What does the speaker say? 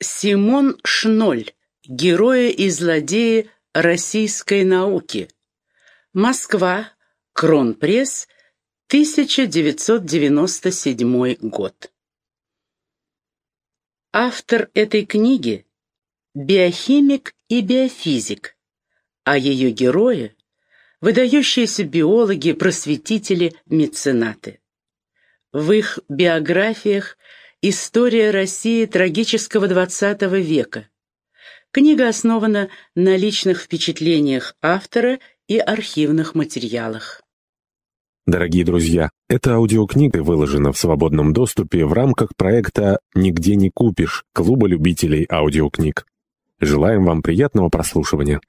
Симон Шноль. Герои и злодеи российской науки. Москва. Кронпресс. 1997 год. Автор этой книги – биохимик и биофизик, а ее герои – выдающиеся биологи, просветители, меценаты. В их биографиях история России трагического XX века. Книга основана на личных впечатлениях автора и архивных материалах. Дорогие друзья, эта аудиокнига выложена в свободном доступе в рамках проекта «Нигде не купишь» Клуба любителей аудиокниг. Желаем вам приятного прослушивания.